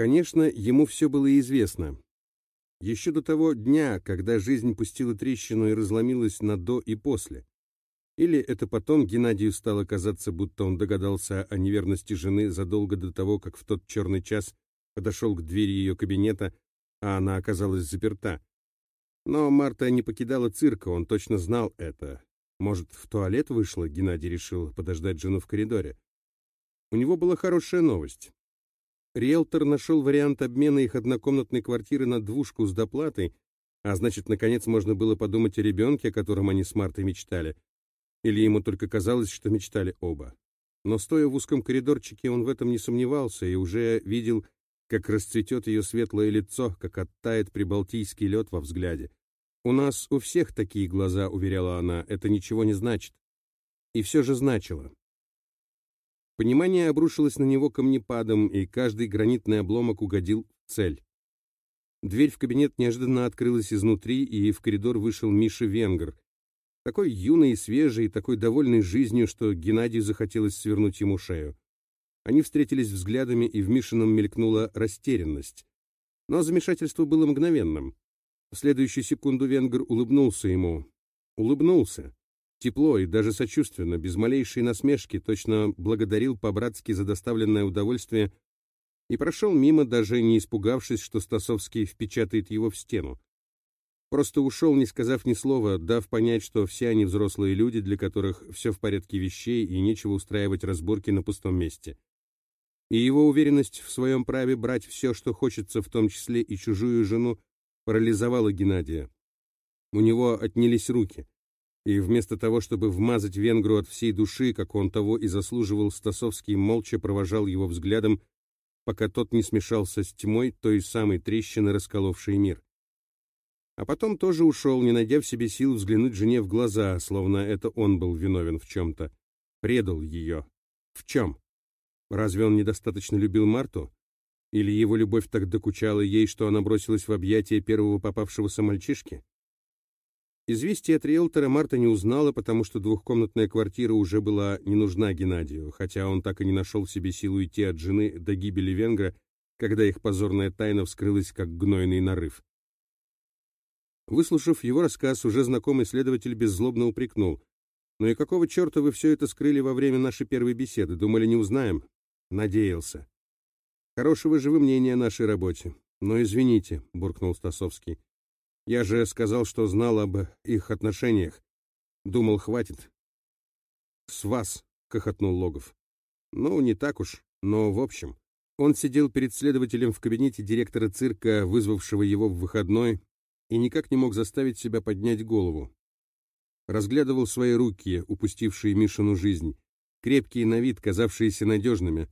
Конечно, ему все было известно. Еще до того дня, когда жизнь пустила трещину и разломилась на «до» и «после». Или это потом Геннадию стало казаться, будто он догадался о неверности жены задолго до того, как в тот черный час подошел к двери ее кабинета, а она оказалась заперта. Но Марта не покидала цирка, он точно знал это. Может, в туалет вышла, Геннадий решил подождать жену в коридоре. У него была хорошая новость. Риэлтор нашел вариант обмена их однокомнатной квартиры на двушку с доплатой, а значит, наконец можно было подумать о ребенке, о котором они с Мартой мечтали. Или ему только казалось, что мечтали оба. Но стоя в узком коридорчике, он в этом не сомневался и уже видел, как расцветет ее светлое лицо, как оттает прибалтийский лед во взгляде. «У нас у всех такие глаза», — уверяла она, — «это ничего не значит». И все же значило. Понимание обрушилось на него камнепадом, и каждый гранитный обломок угодил в цель. Дверь в кабинет неожиданно открылась изнутри, и в коридор вышел Миша Венгер, такой юный и свежий, такой довольный жизнью, что Геннадию захотелось свернуть ему шею. Они встретились взглядами, и в Мишином мелькнула растерянность. Но замешательство было мгновенным. В следующую секунду Венгер улыбнулся ему. Улыбнулся. Тепло и даже сочувственно, без малейшей насмешки, точно благодарил по-братски за доставленное удовольствие и прошел мимо, даже не испугавшись, что Стасовский впечатает его в стену. Просто ушел, не сказав ни слова, дав понять, что все они взрослые люди, для которых все в порядке вещей и нечего устраивать разборки на пустом месте. И его уверенность в своем праве брать все, что хочется, в том числе и чужую жену, парализовала Геннадия. У него отнялись руки. И вместо того, чтобы вмазать венгру от всей души, как он того и заслуживал, Стасовский молча провожал его взглядом, пока тот не смешался с тьмой той самой трещины, расколовшей мир а потом тоже ушел, не найдя в себе сил взглянуть жене в глаза, словно это он был виновен в чем-то. Предал ее. В чем? Разве он недостаточно любил Марту? Или его любовь так докучала ей, что она бросилась в объятия первого попавшегося мальчишки? Известие от риэлтора Марта не узнала, потому что двухкомнатная квартира уже была не нужна Геннадию, хотя он так и не нашел в себе силу идти от жены до гибели венгра, когда их позорная тайна вскрылась как гнойный нарыв. Выслушав его рассказ, уже знакомый следователь беззлобно упрекнул. «Ну и какого черта вы все это скрыли во время нашей первой беседы? Думали, не узнаем?» «Надеялся». «Хорошего же вы мнения о нашей работе». «Но извините», — буркнул Стасовский. «Я же сказал, что знал об их отношениях. Думал, хватит». «С вас», — хохотнул Логов. «Ну, не так уж, но в общем». Он сидел перед следователем в кабинете директора цирка, вызвавшего его в выходной, и никак не мог заставить себя поднять голову. Разглядывал свои руки, упустившие Мишину жизнь, крепкие на вид, казавшиеся надежными.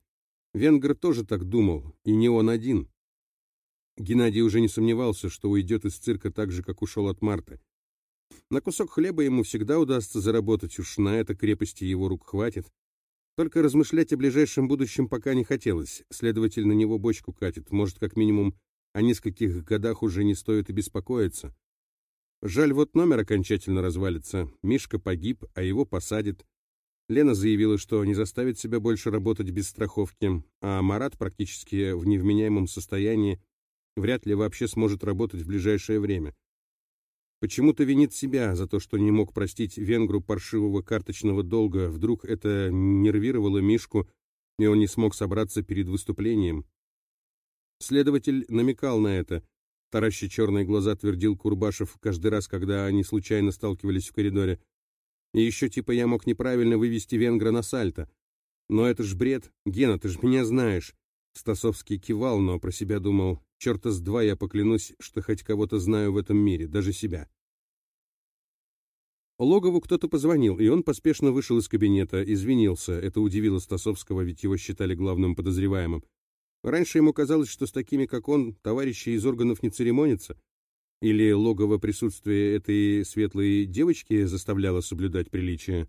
Венгер тоже так думал, и не он один. Геннадий уже не сомневался, что уйдет из цирка так же, как ушел от Марты. На кусок хлеба ему всегда удастся заработать, уж на это крепости его рук хватит. Только размышлять о ближайшем будущем пока не хотелось, следователь на него бочку катит, может, как минимум, о нескольких годах уже не стоит и беспокоиться. Жаль, вот номер окончательно развалится. Мишка погиб, а его посадят. Лена заявила, что не заставит себя больше работать без страховки, а Марат практически в невменяемом состоянии вряд ли вообще сможет работать в ближайшее время. Почему-то винит себя за то, что не мог простить венгру паршивого карточного долга. Вдруг это нервировало Мишку, и он не смог собраться перед выступлением. Следователь намекал на это. Таращи черные глаза твердил Курбашев каждый раз, когда они случайно сталкивались в коридоре. И еще типа я мог неправильно вывести венгра на сальто. Но это ж бред. Гена, ты ж меня знаешь. Стасовский кивал, но про себя думал, черта с два я поклянусь, что хоть кого-то знаю в этом мире, даже себя. Логову кто-то позвонил, и он поспешно вышел из кабинета, извинился. Это удивило Стасовского, ведь его считали главным подозреваемым. Раньше ему казалось, что с такими, как он, товарищи из органов не церемонятся. Или логово присутствие этой светлой девочки заставляло соблюдать приличие.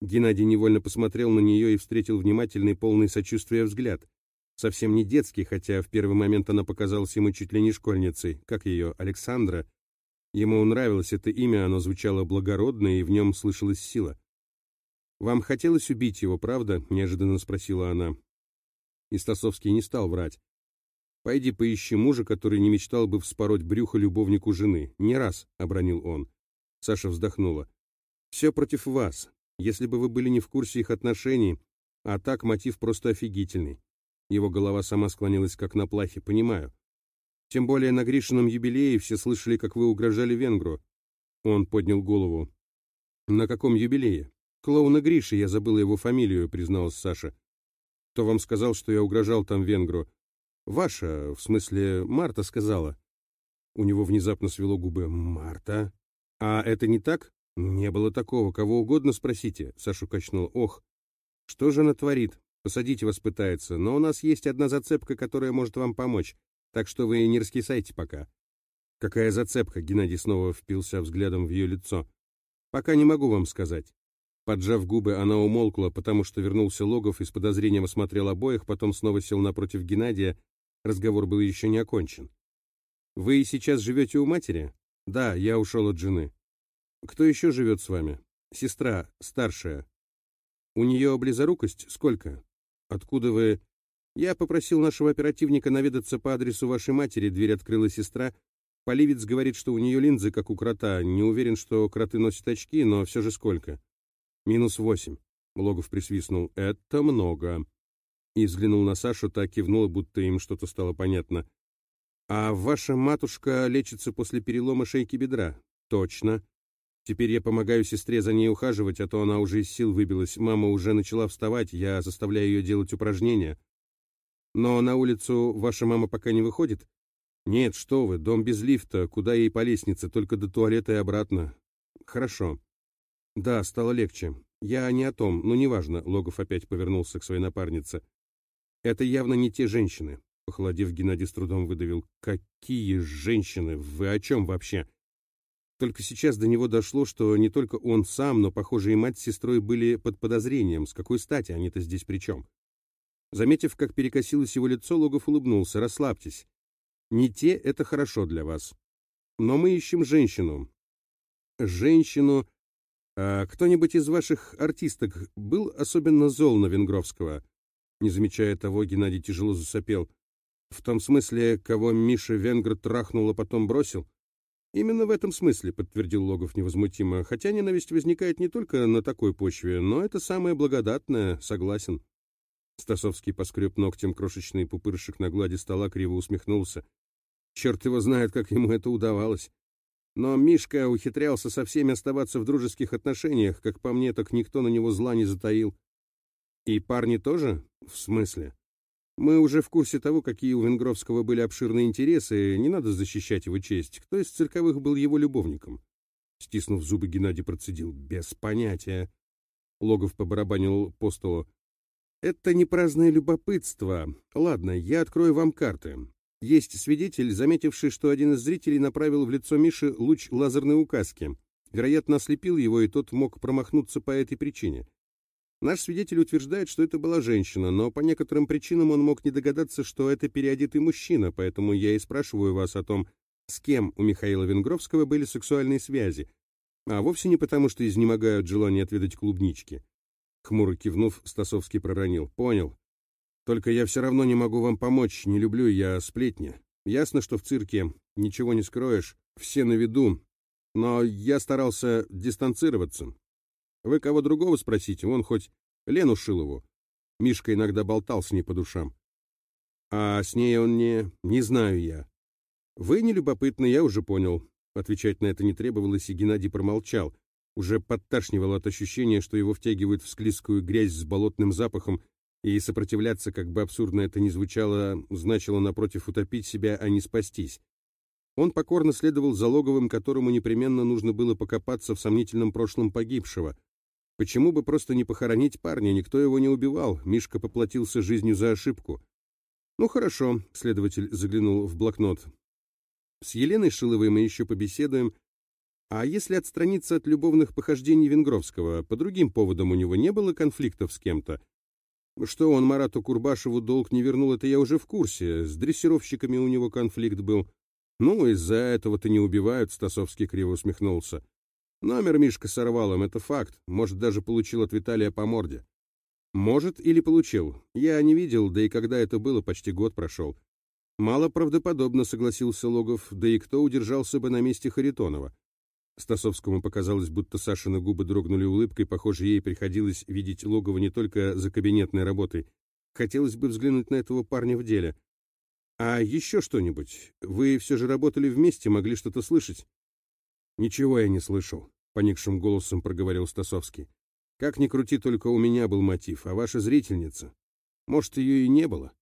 Геннадий невольно посмотрел на нее и встретил внимательный, полный сочувствия взгляд. Совсем не детский, хотя в первый момент она показалась ему чуть ли не школьницей. Как ее? Александра? Ему нравилось это имя, оно звучало благородно, и в нем слышалась сила. «Вам хотелось убить его, правда?» — неожиданно спросила она. И Стасовский не стал врать. Пойди поищи мужа, который не мечтал бы вспороть брюхо любовнику жены. Не раз, — обронил он. Саша вздохнула. Все против вас. Если бы вы были не в курсе их отношений, а так мотив просто офигительный. Его голова сама склонилась как на плахе, понимаю. Тем более на Гришином юбилее все слышали, как вы угрожали венгру. Он поднял голову. На каком юбилее? Клоуна Гриши, я забыла его фамилию, призналась Саша. Кто вам сказал, что я угрожал там венгру? Ваша, в смысле, Марта сказала. У него внезапно свело губы. Марта? А это не так? Не было такого. Кого угодно спросите. Сашу качнул. Ох, что же она творит? Посадить вас пытается. Но у нас есть одна зацепка, которая может вам помочь. Так что вы не раскисайте пока. Какая зацепка? Геннадий снова впился взглядом в ее лицо. Пока не могу вам сказать. Поджав губы, она умолкла, потому что вернулся Логов и с подозрением осмотрел обоих, потом снова сел напротив Геннадия Разговор был еще не окончен. «Вы сейчас живете у матери?» «Да, я ушел от жены». «Кто еще живет с вами?» «Сестра, старшая». «У нее близорукость? Сколько?» «Откуда вы...» «Я попросил нашего оперативника наведаться по адресу вашей матери, дверь открыла сестра. Поливец говорит, что у нее линзы, как у крота. Не уверен, что кроты носят очки, но все же сколько?» «Минус восемь», — Логов присвистнул. «Это много» и взглянул на Сашу, так кивнул, будто им что-то стало понятно. «А ваша матушка лечится после перелома шейки бедра?» «Точно. Теперь я помогаю сестре за ней ухаживать, а то она уже из сил выбилась. Мама уже начала вставать, я заставляю ее делать упражнения». «Но на улицу ваша мама пока не выходит?» «Нет, что вы, дом без лифта, куда ей по лестнице, только до туалета и обратно». «Хорошо». «Да, стало легче. Я не о том, но неважно», — Логов опять повернулся к своей напарнице. Это явно не те женщины. Похолодев, Геннадий с трудом выдавил. Какие женщины? Вы о чем вообще? Только сейчас до него дошло, что не только он сам, но, похоже, и мать с сестрой были под подозрением. С какой стати они-то здесь при чем? Заметив, как перекосилось его лицо, Логов улыбнулся. «Расслабьтесь. Не те — это хорошо для вас. Но мы ищем женщину. Женщину... А кто-нибудь из ваших артисток был особенно зол на Венгровского?» Не замечая того, Геннадий тяжело засопел. В том смысле, кого Миша Венгр трахнул, а потом бросил? Именно в этом смысле, подтвердил Логов невозмутимо, хотя ненависть возникает не только на такой почве, но это самое благодатное, согласен. Стасовский поскреб ногтем крошечный пупырышек на глади стола, криво усмехнулся. Черт его знает, как ему это удавалось. Но Мишка ухитрялся со всеми оставаться в дружеских отношениях, как по мне, так никто на него зла не затаил. И парни тоже? В смысле? Мы уже в курсе того, какие у Венгровского были обширные интересы, не надо защищать его честь. Кто из цирковых был его любовником? Стиснув зубы, Геннадий процедил. Без понятия. Логов побарабанил по столу. Это не праздное любопытство. Ладно, я открою вам карты. Есть свидетель, заметивший, что один из зрителей направил в лицо Миши луч лазерной указки. Вероятно, ослепил его, и тот мог промахнуться по этой причине. Наш свидетель утверждает, что это была женщина, но по некоторым причинам он мог не догадаться, что это переодетый мужчина, поэтому я и спрашиваю вас о том, с кем у Михаила Венгровского были сексуальные связи, а вовсе не потому, что изнемогают желание отведать клубнички. Хмуро кивнув, Стасовский проронил. «Понял. Только я все равно не могу вам помочь, не люблю я сплетни. Ясно, что в цирке ничего не скроешь, все на виду, но я старался дистанцироваться, вы кого другого спросите, вон хоть Лену Шилову. Мишка иногда болтал с ней по душам. А с ней он не... не знаю я. Вы не любопытны, я уже понял. Отвечать на это не требовалось, и Геннадий промолчал. Уже подташнивало от ощущения, что его втягивают в склизкую грязь с болотным запахом, и сопротивляться, как бы абсурдно это ни звучало, значило напротив утопить себя, а не спастись. Он покорно следовал за логовым, которому непременно нужно было покопаться в сомнительном прошлом погибшего, Почему бы просто не похоронить парня? Никто его не убивал. Мишка поплатился жизнью за ошибку. Ну хорошо, следователь заглянул в блокнот. С Еленой Шиловой мы еще побеседуем. А если отстраниться от любовных похождений Венгровского, по другим поводам у него не было конфликтов с кем-то? Что он Марату Курбашеву долг не вернул, это я уже в курсе. С дрессировщиками у него конфликт был. Ну, из-за этого-то не убивают, Стасовский криво усмехнулся. Номер Мишка сорвал им, это факт. Может, даже получил от Виталия по морде. Может, или получил. Я не видел, да и когда это было, почти год прошел. Мало правдоподобно, согласился Логов, да и кто удержался бы на месте Харитонова. Стасовскому показалось, будто Сашины губы дрогнули улыбкой, похоже, ей приходилось видеть Логова не только за кабинетной работой. Хотелось бы взглянуть на этого парня в деле. «А еще что-нибудь? Вы все же работали вместе, могли что-то слышать?» «Ничего я не слышал», — поникшим голосом проговорил Стасовский. «Как ни крути, только у меня был мотив, а ваша зрительница. Может, ее и не было?»